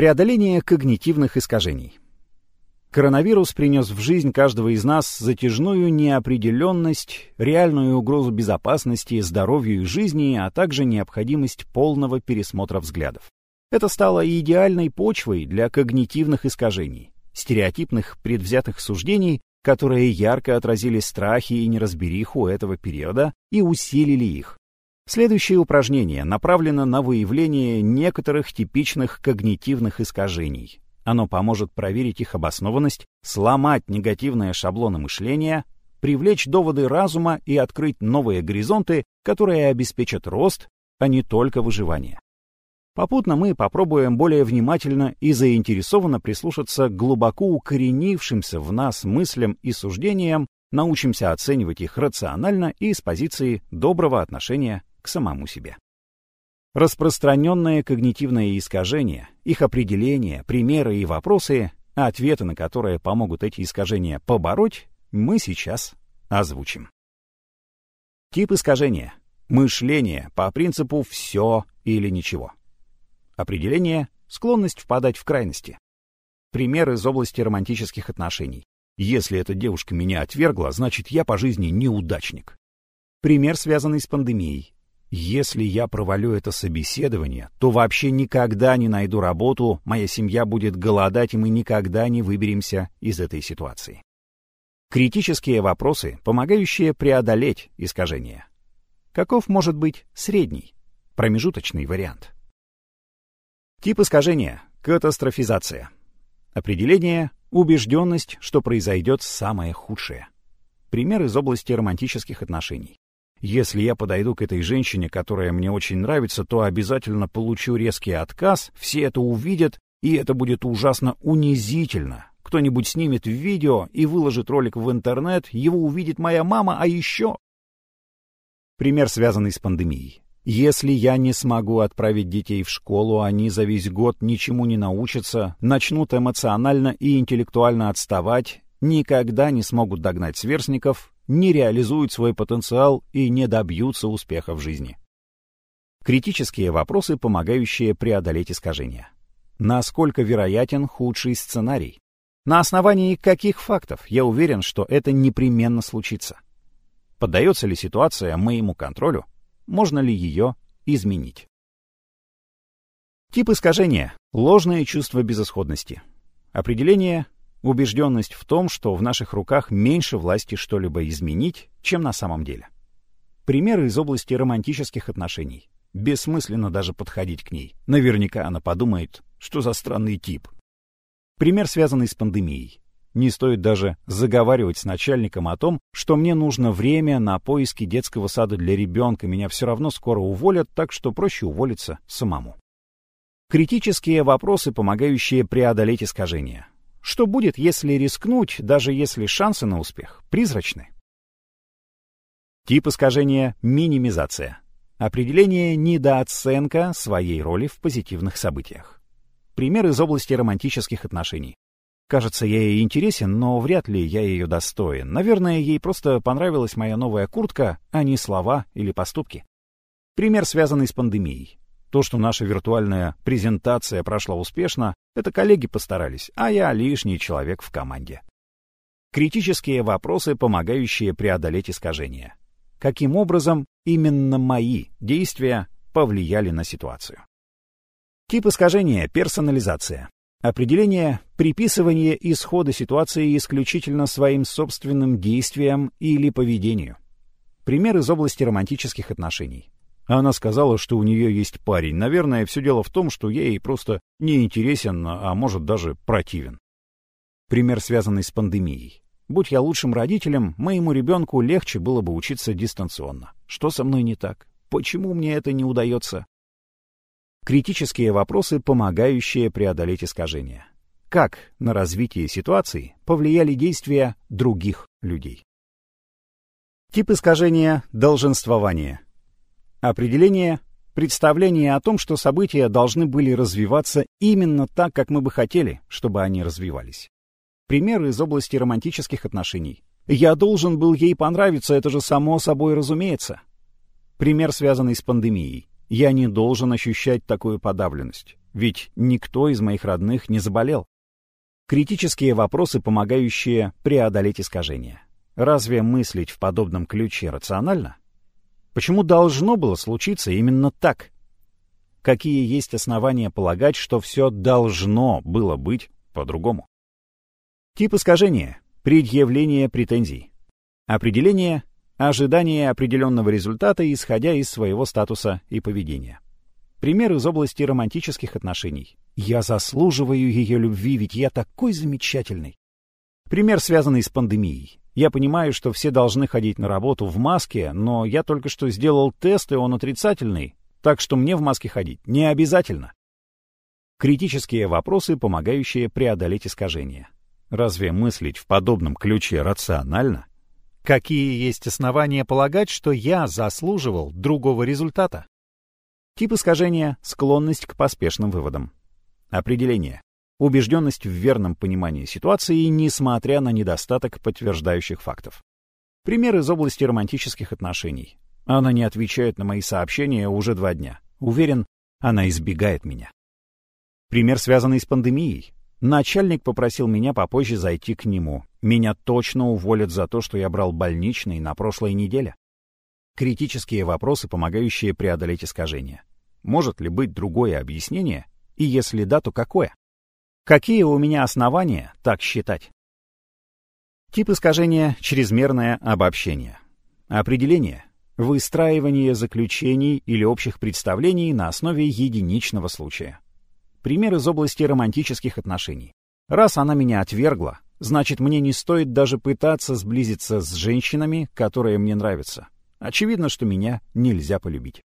Преодоление когнитивных искажений. Коронавирус принес в жизнь каждого из нас затяжную неопределенность, реальную угрозу безопасности, здоровью и жизни, а также необходимость полного пересмотра взглядов. Это стало идеальной почвой для когнитивных искажений, стереотипных предвзятых суждений, которые ярко отразили страхи и неразбериху этого периода и усилили их. Следующее упражнение направлено на выявление некоторых типичных когнитивных искажений. Оно поможет проверить их обоснованность, сломать негативные шаблоны мышления, привлечь доводы разума и открыть новые горизонты, которые обеспечат рост, а не только выживание. Попутно мы попробуем более внимательно и заинтересованно прислушаться к глубоко укоренившимся в нас мыслям и суждениям, научимся оценивать их рационально и с позиции доброго отношения к самому себе. Распространенные когнитивные искажения, их определения, примеры и вопросы, ответы на которые помогут эти искажения побороть, мы сейчас озвучим. Тип искажения. Мышление по принципу «все или ничего». Определение — склонность впадать в крайности. Пример из области романтических отношений. Если эта девушка меня отвергла, значит, я по жизни неудачник. Пример, связанный с пандемией. Если я провалю это собеседование, то вообще никогда не найду работу, моя семья будет голодать, и мы никогда не выберемся из этой ситуации. Критические вопросы, помогающие преодолеть искажения. Каков может быть средний, промежуточный вариант? Тип искажения — катастрофизация. Определение — убежденность, что произойдет самое худшее. Пример из области романтических отношений. Если я подойду к этой женщине, которая мне очень нравится, то обязательно получу резкий отказ, все это увидят, и это будет ужасно унизительно. Кто-нибудь снимет видео и выложит ролик в интернет, его увидит моя мама, а еще... Пример, связанный с пандемией. Если я не смогу отправить детей в школу, они за весь год ничему не научатся, начнут эмоционально и интеллектуально отставать, никогда не смогут догнать сверстников, не реализуют свой потенциал и не добьются успеха в жизни. Критические вопросы, помогающие преодолеть искажения. Насколько вероятен худший сценарий? На основании каких фактов я уверен, что это непременно случится? Поддается ли ситуация моему контролю? можно ли ее изменить. Тип искажения — ложное чувство безысходности. Определение — убежденность в том, что в наших руках меньше власти что-либо изменить, чем на самом деле. Примеры из области романтических отношений. Бессмысленно даже подходить к ней. Наверняка она подумает, что за странный тип. Пример, связанный с пандемией. Не стоит даже заговаривать с начальником о том, что мне нужно время на поиски детского сада для ребенка, меня все равно скоро уволят, так что проще уволиться самому. Критические вопросы, помогающие преодолеть искажения. Что будет, если рискнуть, даже если шансы на успех призрачны? Тип искажения — минимизация. Определение недооценка своей роли в позитивных событиях. Пример из области романтических отношений. Кажется, я ей интересен, но вряд ли я ее достоин. Наверное, ей просто понравилась моя новая куртка, а не слова или поступки. Пример, связанный с пандемией. То, что наша виртуальная презентация прошла успешно, это коллеги постарались, а я лишний человек в команде. Критические вопросы, помогающие преодолеть искажения. Каким образом именно мои действия повлияли на ситуацию? Тип искажения — персонализация. Определение — приписывание исхода ситуации исключительно своим собственным действиям или поведению. Пример из области романтических отношений. Она сказала, что у нее есть парень. Наверное, все дело в том, что я ей просто не интересен, а может даже противен. Пример, связанный с пандемией. Будь я лучшим родителем, моему ребенку легче было бы учиться дистанционно. Что со мной не так? Почему мне это не удается? Критические вопросы, помогающие преодолеть искажения. Как на развитие ситуации повлияли действия других людей? Тип искажения – долженствование. Определение – представление о том, что события должны были развиваться именно так, как мы бы хотели, чтобы они развивались. Пример из области романтических отношений. «Я должен был ей понравиться, это же само собой разумеется». Пример, связанный с пандемией. Я не должен ощущать такую подавленность. ведь никто из моих родных не заболел. Критические вопросы, помогающие преодолеть искажения. Разве мыслить в подобном ключе рационально? Почему должно было случиться именно так? Какие есть основания полагать, что все должно было быть по-другому? Тип искажения — предъявление претензий. Определение — ожидание определенного результата, исходя из своего статуса и поведения. Пример из области романтических отношений. «Я заслуживаю ее любви, ведь я такой замечательный». Пример, связанный с пандемией. Я понимаю, что все должны ходить на работу в маске, но я только что сделал тест, и он отрицательный, так что мне в маске ходить не обязательно. Критические вопросы, помогающие преодолеть искажения. Разве мыслить в подобном ключе рационально? Какие есть основания полагать, что я заслуживал другого результата? Тип искажения — склонность к поспешным выводам. Определение. Убежденность в верном понимании ситуации, несмотря на недостаток подтверждающих фактов. Пример из области романтических отношений. Она не отвечает на мои сообщения уже два дня. Уверен, она избегает меня. Пример, связанный с пандемией. Начальник попросил меня попозже зайти к нему. Меня точно уволят за то, что я брал больничный на прошлой неделе. Критические вопросы, помогающие преодолеть искажения. Может ли быть другое объяснение? И если да, то какое? Какие у меня основания так считать? Тип искажения — чрезмерное обобщение. Определение — выстраивание заключений или общих представлений на основе единичного случая. Пример из области романтических отношений. Раз она меня отвергла, значит, мне не стоит даже пытаться сблизиться с женщинами, которые мне нравятся. Очевидно, что меня нельзя полюбить.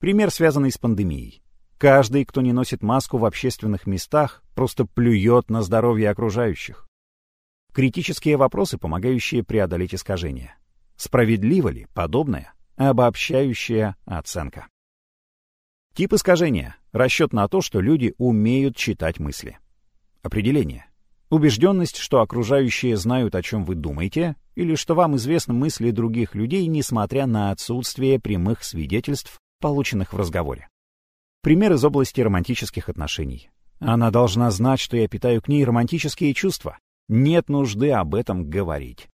Пример, связанный с пандемией. Каждый, кто не носит маску в общественных местах, просто плюет на здоровье окружающих. Критические вопросы, помогающие преодолеть искажения. Справедлива ли подобная обобщающая оценка? Тип искажения — расчет на то, что люди умеют читать мысли. Определение. Убежденность, что окружающие знают, о чем вы думаете, или что вам известны мысли других людей, несмотря на отсутствие прямых свидетельств, полученных в разговоре. Пример из области романтических отношений. Она должна знать, что я питаю к ней романтические чувства. Нет нужды об этом говорить.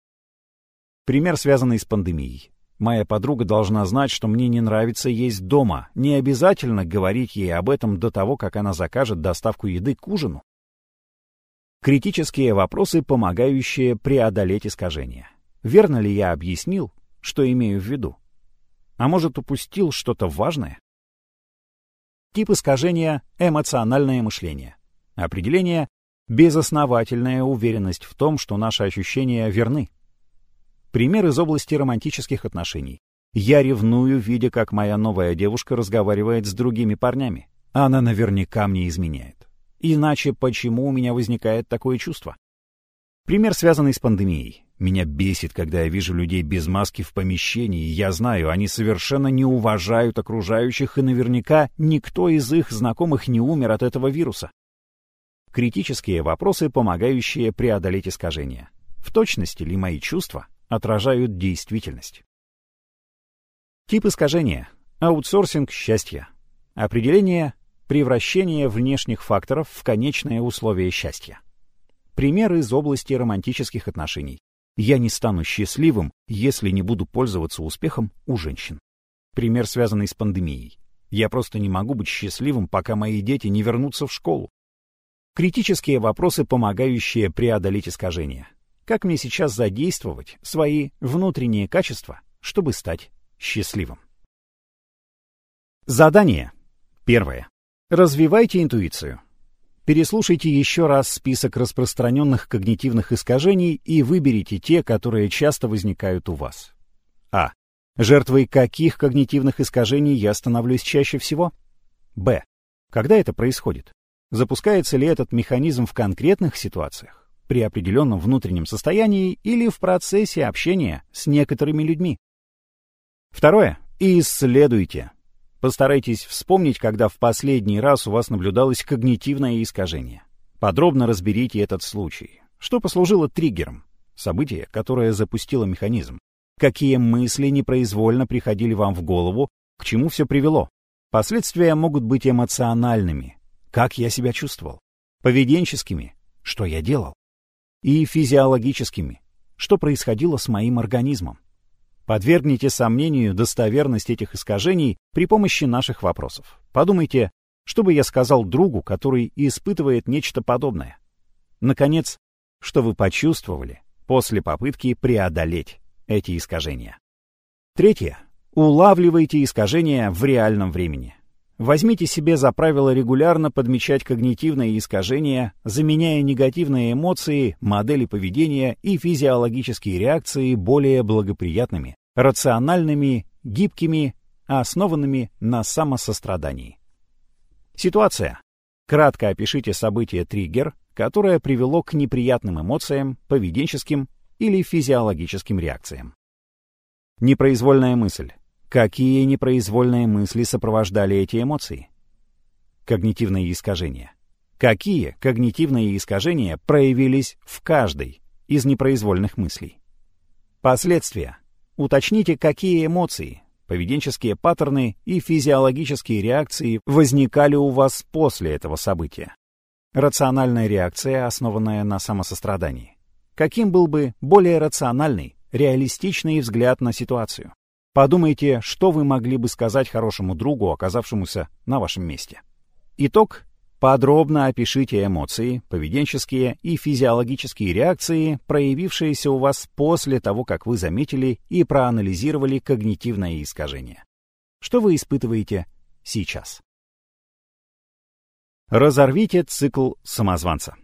Пример, связанный с пандемией. Моя подруга должна знать, что мне не нравится есть дома. Не обязательно говорить ей об этом до того, как она закажет доставку еды к ужину. Критические вопросы, помогающие преодолеть искажения. Верно ли я объяснил, что имею в виду? А может, упустил что-то важное? Тип искажения — эмоциональное мышление. Определение — безосновательная уверенность в том, что наши ощущения верны. Пример из области романтических отношений. Я ревную, видя, как моя новая девушка разговаривает с другими парнями. Она наверняка мне изменяет. Иначе почему у меня возникает такое чувство? Пример, связанный с пандемией. Меня бесит, когда я вижу людей без маски в помещении, я знаю, они совершенно не уважают окружающих, и наверняка никто из их знакомых не умер от этого вируса. Критические вопросы, помогающие преодолеть искажения. В точности ли мои чувства отражают действительность? Тип искажения. Аутсорсинг счастья. Определение — превращение внешних факторов в конечное условие счастья. Пример из области романтических отношений. Я не стану счастливым, если не буду пользоваться успехом у женщин. Пример, связанный с пандемией. Я просто не могу быть счастливым, пока мои дети не вернутся в школу. Критические вопросы, помогающие преодолеть искажения. Как мне сейчас задействовать свои внутренние качества, чтобы стать счастливым? Задание. Первое. Развивайте интуицию. Переслушайте еще раз список распространенных когнитивных искажений и выберите те, которые часто возникают у вас. А. Жертвой каких когнитивных искажений я становлюсь чаще всего? Б. Когда это происходит? Запускается ли этот механизм в конкретных ситуациях, при определенном внутреннем состоянии или в процессе общения с некоторыми людьми? Второе. Исследуйте. Постарайтесь вспомнить, когда в последний раз у вас наблюдалось когнитивное искажение. Подробно разберите этот случай. Что послужило триггером? Событие, которое запустило механизм. Какие мысли непроизвольно приходили вам в голову, к чему все привело? Последствия могут быть эмоциональными. как я себя чувствовал, поведенческими, что я делал, и физиологическими, что происходило с моим организмом. Подвергните сомнению достоверность этих искажений при помощи наших вопросов. Подумайте, что бы я сказал другу, который испытывает нечто подобное. Наконец, что вы почувствовали после попытки преодолеть эти искажения. Третье. Улавливайте искажения в реальном времени. Возьмите себе за правило регулярно подмечать когнитивные искажения, заменяя негативные эмоции, модели поведения и физиологические реакции более благоприятными, рациональными, гибкими, основанными на самосострадании. Ситуация. Кратко опишите событие-триггер, которое привело к неприятным эмоциям, поведенческим или физиологическим реакциям. Непроизвольная мысль. Какие непроизвольные мысли сопровождали эти эмоции? Когнитивные искажения. Какие когнитивные искажения проявились в каждой из непроизвольных мыслей? Последствия. Уточните, какие эмоции, поведенческие паттерны и физиологические реакции возникали у вас после этого события. Рациональная реакция, основанная на самосострадании. Каким был бы более рациональный, реалистичный взгляд на ситуацию? Подумайте, что вы могли бы сказать хорошему другу, оказавшемуся на вашем месте. Итог. Подробно опишите эмоции, поведенческие и физиологические реакции, проявившиеся у вас после того, как вы заметили и проанализировали когнитивное искажение. Что вы испытываете сейчас? Разорвите цикл самозванца.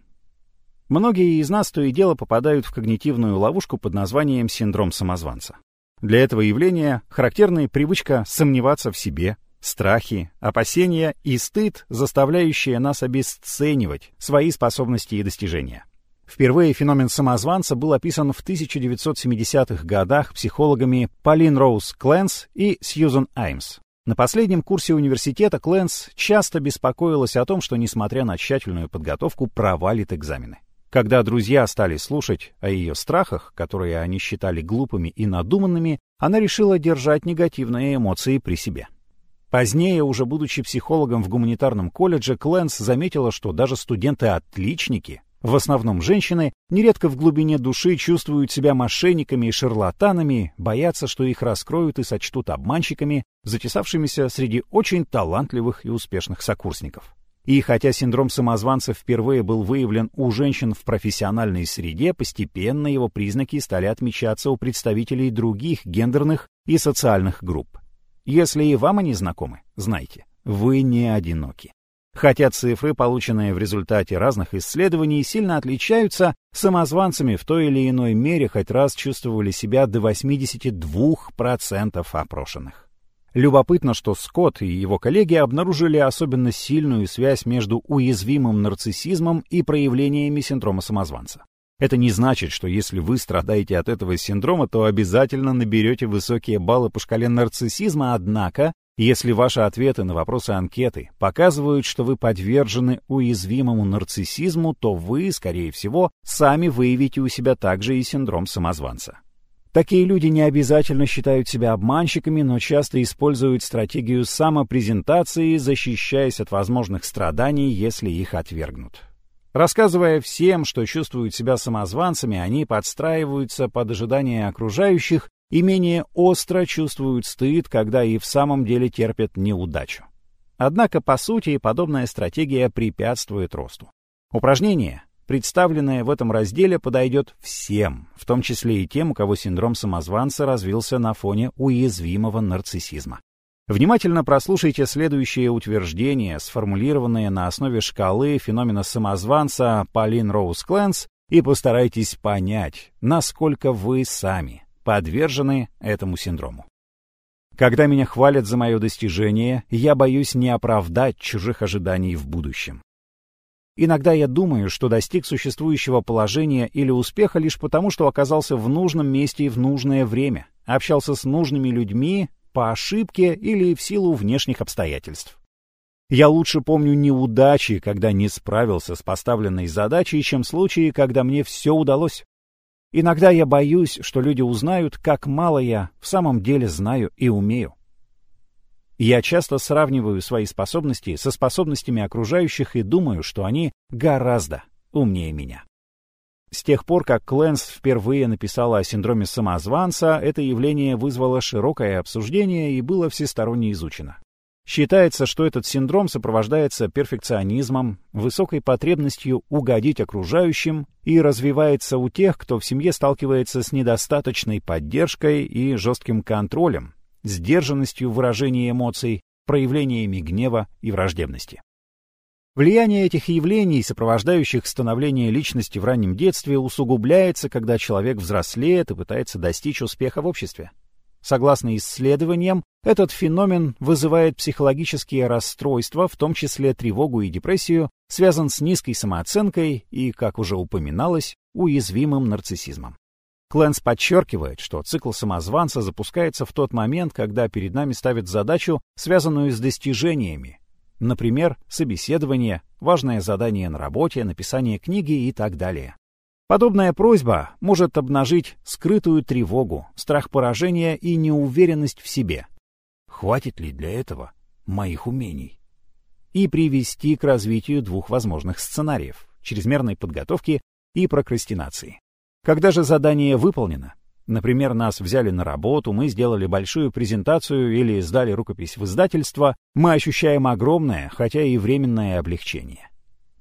Многие из нас то и дело попадают в когнитивную ловушку под названием синдром самозванца. Для этого явления характерна привычка сомневаться в себе, страхи, опасения и стыд, заставляющие нас обесценивать свои способности и достижения. Впервые феномен самозванца был описан в 1970-х годах психологами Полин Роуз Кленс и Сьюзан Аймс. На последнем курсе университета Кленс часто беспокоилась о том, что, несмотря на тщательную подготовку, провалит экзамены. Когда друзья стали слушать о ее страхах, которые они считали глупыми и надуманными, она решила держать негативные эмоции при себе. Позднее, уже будучи психологом в гуманитарном колледже, Кленс заметила, что даже студенты-отличники, в основном женщины, нередко в глубине души чувствуют себя мошенниками и шарлатанами, боятся, что их раскроют и сочтут обманщиками, затесавшимися среди очень талантливых и успешных сокурсников. И хотя синдром самозванца впервые был выявлен у женщин в профессиональной среде, постепенно его признаки стали отмечаться у представителей других гендерных и социальных групп. Если и вам они знакомы, знайте, вы не одиноки. Хотя цифры, полученные в результате разных исследований, сильно отличаются, самозванцами в той или иной мере хоть раз чувствовали себя до 82% опрошенных. Любопытно, что Скотт и его коллеги обнаружили особенно сильную связь между уязвимым нарциссизмом и проявлениями синдрома самозванца. Это не значит, что если вы страдаете от этого синдрома, то обязательно наберете высокие баллы по шкале нарциссизма, однако, если ваши ответы на вопросы анкеты показывают, что вы подвержены уязвимому нарциссизму, то вы, скорее всего, сами выявите у себя также и синдром самозванца. Такие люди не обязательно считают себя обманщиками, но часто используют стратегию самопрезентации, защищаясь от возможных страданий, если их отвергнут. Рассказывая всем, что чувствуют себя самозванцами, они подстраиваются под ожидания окружающих и менее остро чувствуют стыд, когда и в самом деле терпят неудачу. Однако, по сути, подобная стратегия препятствует росту. Упражнение Представленное в этом разделе подойдет всем, в том числе и тем, у кого синдром самозванца развился на фоне уязвимого нарциссизма. Внимательно прослушайте следующее утверждение, сформулированное на основе шкалы феномена самозванца Полин Роуз Кленс, и постарайтесь понять, насколько вы сами подвержены этому синдрому. Когда меня хвалят за мое достижение, я боюсь не оправдать чужих ожиданий в будущем. Иногда я думаю, что достиг существующего положения или успеха лишь потому, что оказался в нужном месте и в нужное время, общался с нужными людьми по ошибке или в силу внешних обстоятельств. Я лучше помню неудачи, когда не справился с поставленной задачей, чем случаи, когда мне все удалось. Иногда я боюсь, что люди узнают, как мало я в самом деле знаю и умею. Я часто сравниваю свои способности со способностями окружающих и думаю, что они гораздо умнее меня. С тех пор, как Кленс впервые написала о синдроме самозванца, это явление вызвало широкое обсуждение и было всесторонне изучено. Считается, что этот синдром сопровождается перфекционизмом, высокой потребностью угодить окружающим и развивается у тех, кто в семье сталкивается с недостаточной поддержкой и жестким контролем, сдержанностью выражения эмоций, проявлениями гнева и враждебности. Влияние этих явлений, сопровождающих становление личности в раннем детстве, усугубляется, когда человек взрослеет и пытается достичь успеха в обществе. Согласно исследованиям, этот феномен вызывает психологические расстройства, в том числе тревогу и депрессию, связан с низкой самооценкой и, как уже упоминалось, уязвимым нарциссизмом. Кленс подчеркивает, что цикл самозванца запускается в тот момент, когда перед нами ставят задачу, связанную с достижениями, Например, собеседование, важное задание на работе, написание книги и так далее. Подобная просьба может обнажить скрытую тревогу, страх поражения и неуверенность в себе. Хватит ли для этого моих умений? И привести к развитию двух возможных сценариев — чрезмерной подготовки и прокрастинации. Когда же задание выполнено, Например, нас взяли на работу, мы сделали большую презентацию или сдали рукопись в издательство, мы ощущаем огромное, хотя и временное облегчение.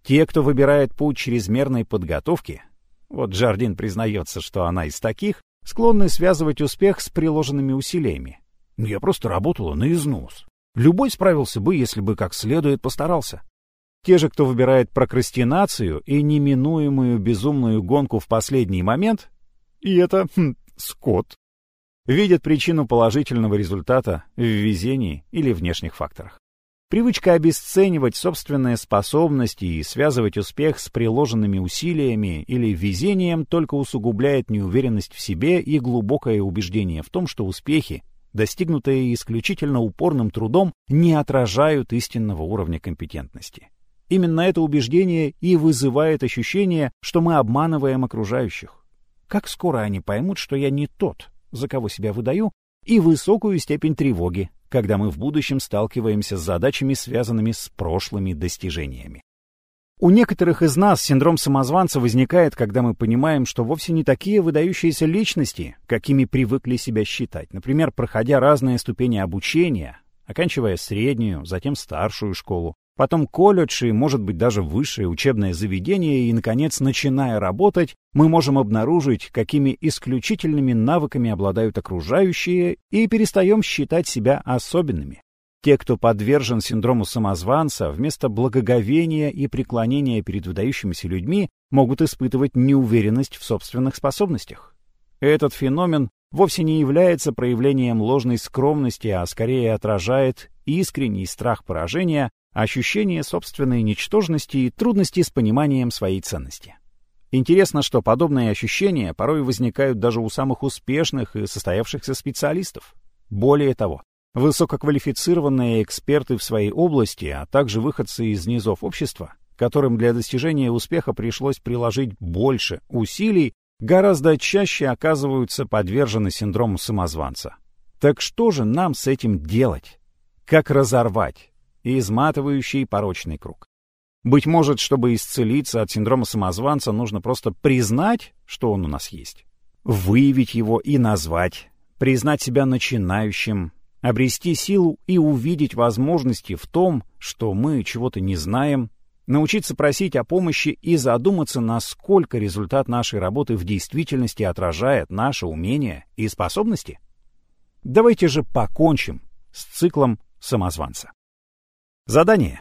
Те, кто выбирает путь чрезмерной подготовки, вот Джардин признается, что она из таких, склонны связывать успех с приложенными усилиями. «Ну, я просто работала на износ. Любой справился бы, если бы как следует постарался. Те же, кто выбирает прокрастинацию и неминуемую безумную гонку в последний момент, и это хм, скот, видят причину положительного результата в везении или внешних факторах. Привычка обесценивать собственные способности и связывать успех с приложенными усилиями или везением только усугубляет неуверенность в себе и глубокое убеждение в том, что успехи, достигнутые исключительно упорным трудом, не отражают истинного уровня компетентности. Именно это убеждение и вызывает ощущение, что мы обманываем окружающих. Как скоро они поймут, что я не тот, за кого себя выдаю, и высокую степень тревоги, когда мы в будущем сталкиваемся с задачами, связанными с прошлыми достижениями. У некоторых из нас синдром самозванца возникает, когда мы понимаем, что вовсе не такие выдающиеся личности, какими привыкли себя считать. Например, проходя разные ступени обучения, оканчивая среднюю, затем старшую школу, потом колледж и, может быть, даже высшее учебное заведение, и, наконец, начиная работать, мы можем обнаружить, какими исключительными навыками обладают окружающие, и перестаем считать себя особенными. Те, кто подвержен синдрому самозванца, вместо благоговения и преклонения перед выдающимися людьми, могут испытывать неуверенность в собственных способностях. Этот феномен вовсе не является проявлением ложной скромности, а скорее отражает искренний страх поражения, ощущение собственной ничтожности и трудности с пониманием своей ценности. Интересно, что подобные ощущения порой возникают даже у самых успешных и состоявшихся специалистов. Более того, высококвалифицированные эксперты в своей области, а также выходцы из низов общества, которым для достижения успеха пришлось приложить больше усилий, гораздо чаще оказываются подвержены синдрому самозванца. Так что же нам с этим делать? Как разорвать и изматывающий порочный круг. Быть может, чтобы исцелиться от синдрома самозванца, нужно просто признать, что он у нас есть, выявить его и назвать, признать себя начинающим, обрести силу и увидеть возможности в том, что мы чего-то не знаем, научиться просить о помощи и задуматься, насколько результат нашей работы в действительности отражает наши умения и способности. Давайте же покончим с циклом самозванца. Задание.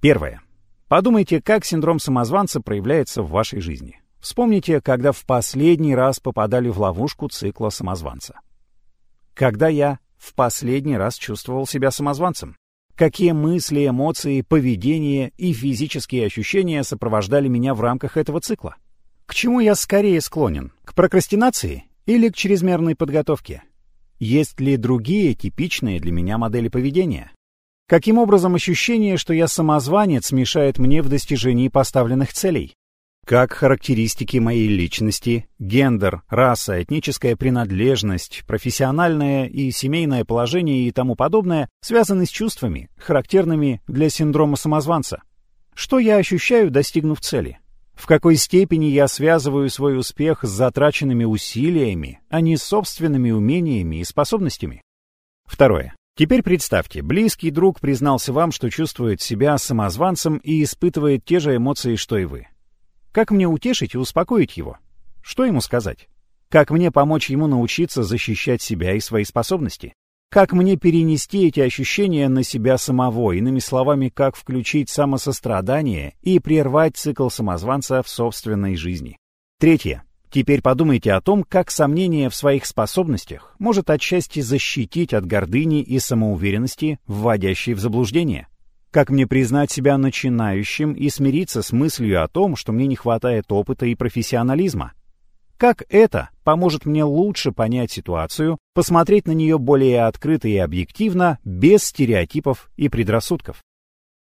Первое. Подумайте, как синдром самозванца проявляется в вашей жизни. Вспомните, когда в последний раз попадали в ловушку цикла самозванца. Когда я в последний раз чувствовал себя самозванцем? Какие мысли, эмоции, поведение и физические ощущения сопровождали меня в рамках этого цикла? К чему я скорее склонен? К прокрастинации или к чрезмерной подготовке? Есть ли другие типичные для меня модели поведения? Каким образом ощущение, что я самозванец, мешает мне в достижении поставленных целей? как характеристики моей личности, гендер, раса, этническая принадлежность, профессиональное и семейное положение и тому подобное связаны с чувствами, характерными для синдрома самозванца. Что я ощущаю, достигнув цели? В какой степени я связываю свой успех с затраченными усилиями, а не собственными умениями и способностями? Второе. Теперь представьте, близкий друг признался вам, что чувствует себя самозванцем и испытывает те же эмоции, что и вы. Как мне утешить и успокоить его? Что ему сказать? Как мне помочь ему научиться защищать себя и свои способности? Как мне перенести эти ощущения на себя самого, иными словами, как включить самосострадание и прервать цикл самозванца в собственной жизни? Третье. Теперь подумайте о том, как сомнение в своих способностях может отчасти защитить от гордыни и самоуверенности, вводящей в заблуждение. Как мне признать себя начинающим и смириться с мыслью о том, что мне не хватает опыта и профессионализма? Как это поможет мне лучше понять ситуацию, посмотреть на нее более открыто и объективно, без стереотипов и предрассудков?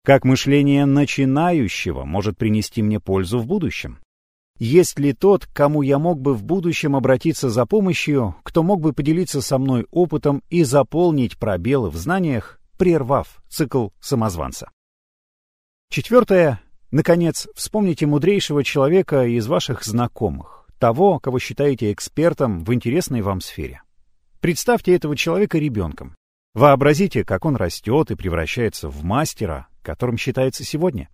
Как мышление начинающего может принести мне пользу в будущем? Есть ли тот, к кому я мог бы в будущем обратиться за помощью, кто мог бы поделиться со мной опытом и заполнить пробелы в знаниях, прервав цикл самозванца. Четвертое. Наконец, вспомните мудрейшего человека из ваших знакомых, того, кого считаете экспертом в интересной вам сфере. Представьте этого человека ребенком. Вообразите, как он растет и превращается в мастера, которым считается сегодня.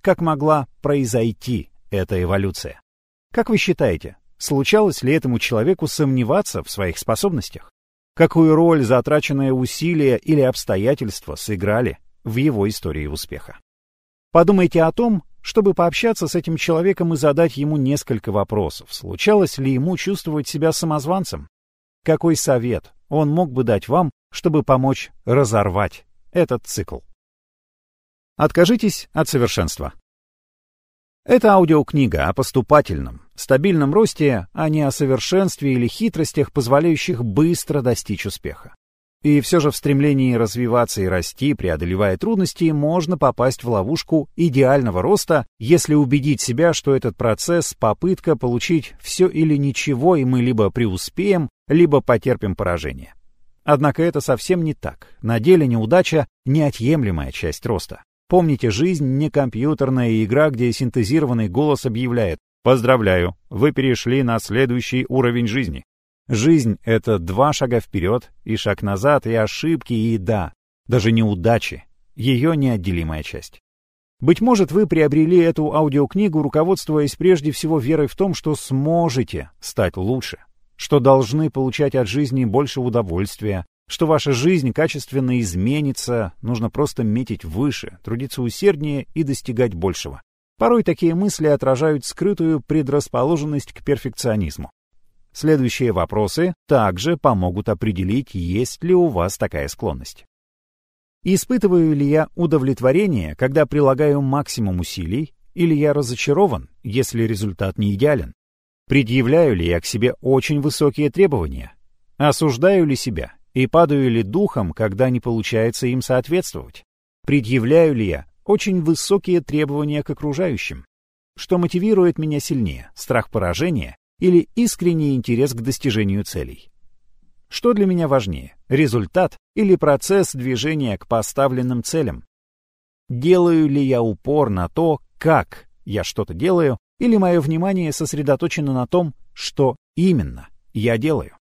Как могла произойти эта эволюция? Как вы считаете, случалось ли этому человеку сомневаться в своих способностях? какую роль затраченные усилия или обстоятельства сыграли в его истории успеха. Подумайте о том, чтобы пообщаться с этим человеком и задать ему несколько вопросов. Случалось ли ему чувствовать себя самозванцем? Какой совет он мог бы дать вам, чтобы помочь разорвать этот цикл? Откажитесь от совершенства. Это аудиокнига о поступательном, стабильном росте, а не о совершенстве или хитростях, позволяющих быстро достичь успеха. И все же в стремлении развиваться и расти, преодолевая трудности, можно попасть в ловушку идеального роста, если убедить себя, что этот процесс — попытка получить все или ничего, и мы либо преуспеем, либо потерпим поражение. Однако это совсем не так. На деле неудача — неотъемлемая часть роста. Помните, жизнь не компьютерная игра, где синтезированный голос объявляет «Поздравляю, вы перешли на следующий уровень жизни». Жизнь — это два шага вперед и шаг назад, и ошибки, и да, даже неудачи, ее неотделимая часть. Быть может, вы приобрели эту аудиокнигу, руководствуясь прежде всего верой в том, что сможете стать лучше, что должны получать от жизни больше удовольствия, что ваша жизнь качественно изменится, нужно просто метить выше, трудиться усерднее и достигать большего. Порой такие мысли отражают скрытую предрасположенность к перфекционизму. Следующие вопросы также помогут определить, есть ли у вас такая склонность. Испытываю ли я удовлетворение, когда прилагаю максимум усилий, или я разочарован, если результат не идеален? Предъявляю ли я к себе очень высокие требования? Осуждаю ли себя и падаю ли духом, когда не получается им соответствовать? Предъявляю ли я очень высокие требования к окружающим? Что мотивирует меня сильнее, страх поражения или искренний интерес к достижению целей? Что для меня важнее, результат или процесс движения к поставленным целям? Делаю ли я упор на то, как я что-то делаю, или мое внимание сосредоточено на том, что именно я делаю?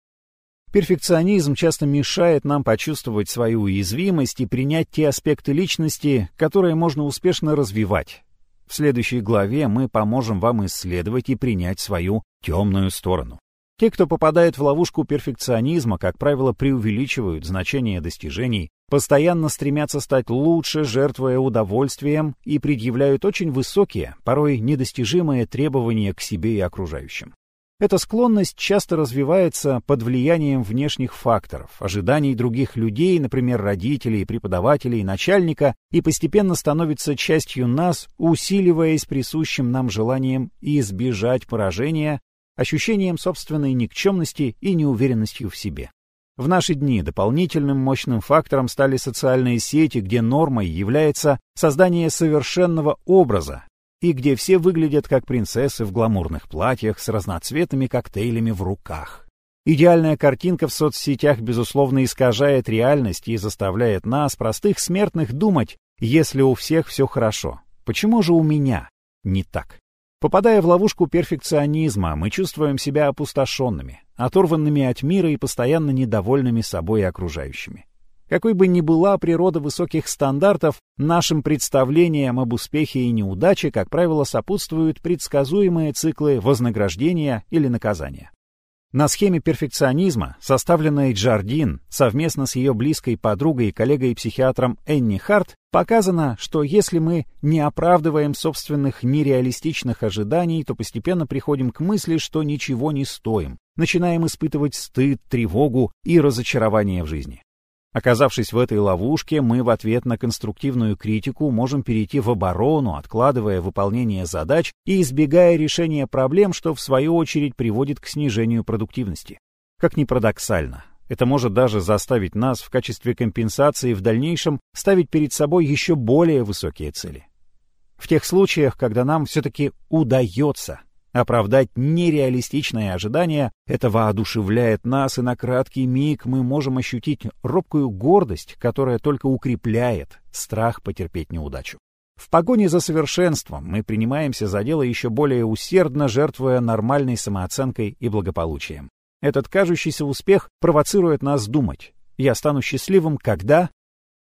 Перфекционизм часто мешает нам почувствовать свою уязвимость и принять те аспекты личности, которые можно успешно развивать. В следующей главе мы поможем вам исследовать и принять свою темную сторону. Те, кто попадает в ловушку перфекционизма, как правило, преувеличивают значение достижений, постоянно стремятся стать лучше, жертвуя удовольствием, и предъявляют очень высокие, порой недостижимые требования к себе и окружающим. Эта склонность часто развивается под влиянием внешних факторов, ожиданий других людей, например, родителей, преподавателей, начальника, и постепенно становится частью нас, усиливаясь присущим нам желанием избежать поражения, ощущением собственной никчемности и неуверенностью в себе. В наши дни дополнительным мощным фактором стали социальные сети, где нормой является создание совершенного образа, и где все выглядят как принцессы в гламурных платьях с разноцветными коктейлями в руках. Идеальная картинка в соцсетях, безусловно, искажает реальность и заставляет нас, простых смертных, думать, если у всех все хорошо, почему же у меня не так? Попадая в ловушку перфекционизма, мы чувствуем себя опустошенными, оторванными от мира и постоянно недовольными собой и окружающими. Какой бы ни была природа высоких стандартов, нашим представлениям об успехе и неудаче, как правило, сопутствуют предсказуемые циклы вознаграждения или наказания. На схеме перфекционизма, составленной Джардин совместно с ее близкой подругой и коллегой-психиатром Энни Харт, показано, что если мы не оправдываем собственных нереалистичных ожиданий, то постепенно приходим к мысли, что ничего не стоим, начинаем испытывать стыд, тревогу и разочарование в жизни. Оказавшись в этой ловушке, мы в ответ на конструктивную критику можем перейти в оборону, откладывая выполнение задач и избегая решения проблем, что в свою очередь приводит к снижению продуктивности. Как ни парадоксально, это может даже заставить нас в качестве компенсации в дальнейшем ставить перед собой еще более высокие цели. В тех случаях, когда нам все-таки удается Оправдать нереалистичные ожидания — это воодушевляет нас, и на краткий миг мы можем ощутить робкую гордость, которая только укрепляет страх потерпеть неудачу. В погоне за совершенством мы принимаемся за дело еще более усердно, жертвуя нормальной самооценкой и благополучием. Этот кажущийся успех провоцирует нас думать. Я стану счастливым, когда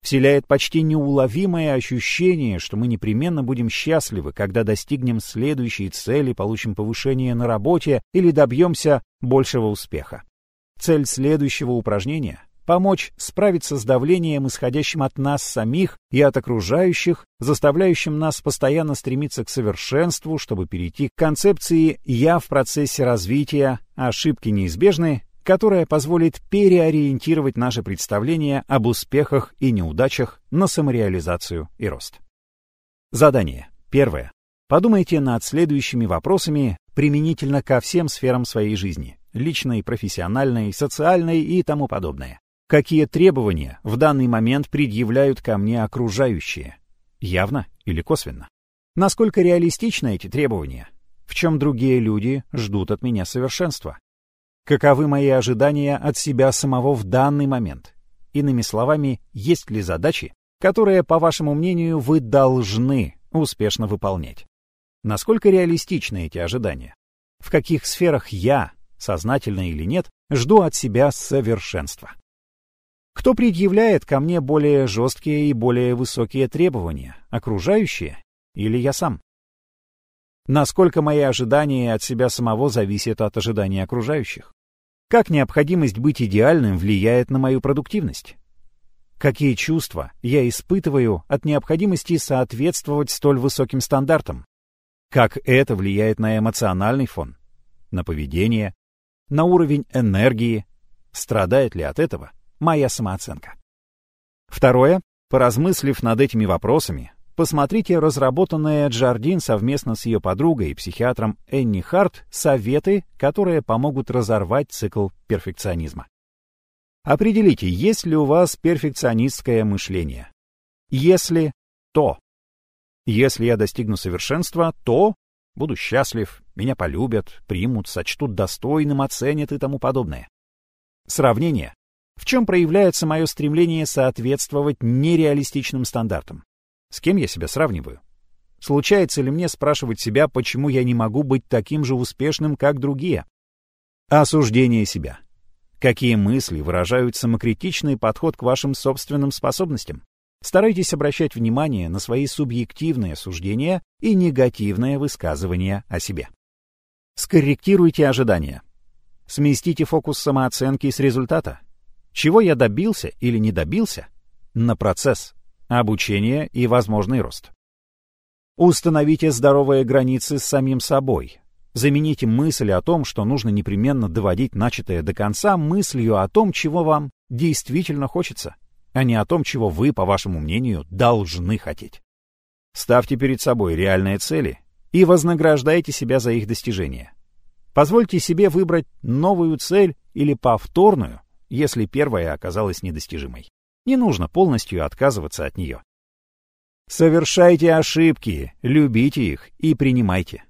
вселяет почти неуловимое ощущение, что мы непременно будем счастливы, когда достигнем следующей цели, получим повышение на работе или добьемся большего успеха. Цель следующего упражнения — помочь справиться с давлением, исходящим от нас самих и от окружающих, заставляющим нас постоянно стремиться к совершенству, чтобы перейти к концепции «я в процессе развития», ошибки неизбежны, которая позволит переориентировать наше представление об успехах и неудачах на самореализацию и рост. Задание. Первое. Подумайте над следующими вопросами применительно ко всем сферам своей жизни – личной, профессиональной, социальной и тому подобное. Какие требования в данный момент предъявляют ко мне окружающие? Явно или косвенно? Насколько реалистичны эти требования? В чем другие люди ждут от меня совершенства? Каковы мои ожидания от себя самого в данный момент? Иными словами, есть ли задачи, которые, по вашему мнению, вы должны успешно выполнять? Насколько реалистичны эти ожидания? В каких сферах я, сознательно или нет, жду от себя совершенства? Кто предъявляет ко мне более жесткие и более высокие требования, окружающие или я сам? Насколько мои ожидания от себя самого зависят от ожиданий окружающих? Как необходимость быть идеальным влияет на мою продуктивность? Какие чувства я испытываю от необходимости соответствовать столь высоким стандартам? Как это влияет на эмоциональный фон, на поведение, на уровень энергии? Страдает ли от этого моя самооценка? Второе. Поразмыслив над этими вопросами, Посмотрите разработанные Джардин совместно с ее подругой и психиатром Энни Харт советы, которые помогут разорвать цикл перфекционизма. Определите, есть ли у вас перфекционистское мышление. Если — то. Если я достигну совершенства, то буду счастлив, меня полюбят, примут, сочтут достойным, оценят и тому подобное. Сравнение. В чем проявляется мое стремление соответствовать нереалистичным стандартам? С кем я себя сравниваю? Случается ли мне спрашивать себя, почему я не могу быть таким же успешным, как другие? Осуждение себя. Какие мысли выражают самокритичный подход к вашим собственным способностям? Старайтесь обращать внимание на свои субъективные суждения и негативные высказывания о себе. Скорректируйте ожидания. Сместите фокус самооценки с результата. Чего я добился или не добился? На процесс, обучение и возможный рост. Установите здоровые границы с самим собой. Замените мысль о том, что нужно непременно доводить начатое до конца, мыслью о том, чего вам действительно хочется, а не о том, чего вы, по вашему мнению, должны хотеть. Ставьте перед собой реальные цели и вознаграждайте себя за их достижение. Позвольте себе выбрать новую цель или повторную, если первая оказалась недостижимой. Не нужно полностью отказываться от нее. Совершайте ошибки, любите их и принимайте.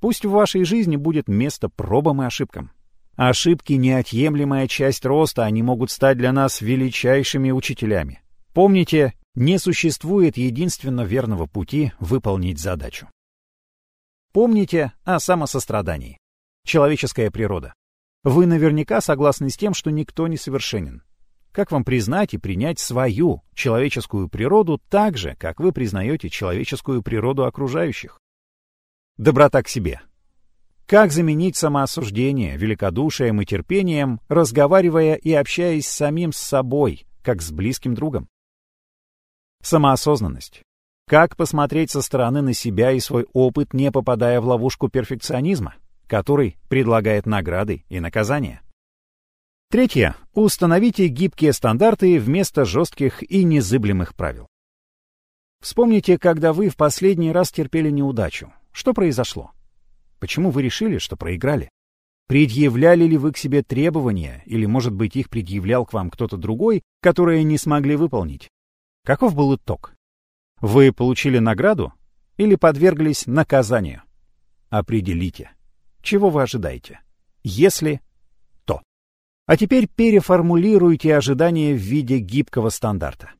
Пусть в вашей жизни будет место пробам и ошибкам. Ошибки — неотъемлемая часть роста, они могут стать для нас величайшими учителями. Помните, не существует единственно верного пути выполнить задачу. Помните о самосострадании. Человеческая природа. Вы наверняка согласны с тем, что никто не совершенен. Как вам признать и принять свою человеческую природу так же, как вы признаете человеческую природу окружающих? Доброта к себе. Как заменить самоосуждение великодушием и терпением, разговаривая и общаясь с самим с собой, как с близким другом? Самоосознанность. Как посмотреть со стороны на себя и свой опыт, не попадая в ловушку перфекционизма, который предлагает награды и наказания? Третье. Установите гибкие стандарты вместо жестких и незыблемых правил. Вспомните, когда вы в последний раз терпели неудачу. Что произошло? Почему вы решили, что проиграли? Предъявляли ли вы к себе требования, или, может быть, их предъявлял к вам кто-то другой, которые не смогли выполнить? Каков был итог? Вы получили награду или подверглись наказанию? Определите, чего вы ожидаете. Если а теперь переформулируйте ожидания в виде гибкого стандарта.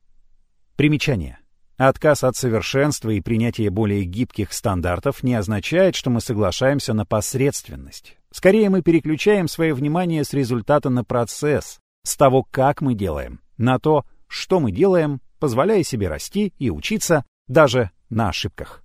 Примечание. Отказ от совершенства и принятие более гибких стандартов не означает, что мы соглашаемся на посредственность. Скорее, мы переключаем свое внимание с результата на процесс, с того, как мы делаем, на то, что мы делаем, позволяя себе расти и учиться даже на ошибках.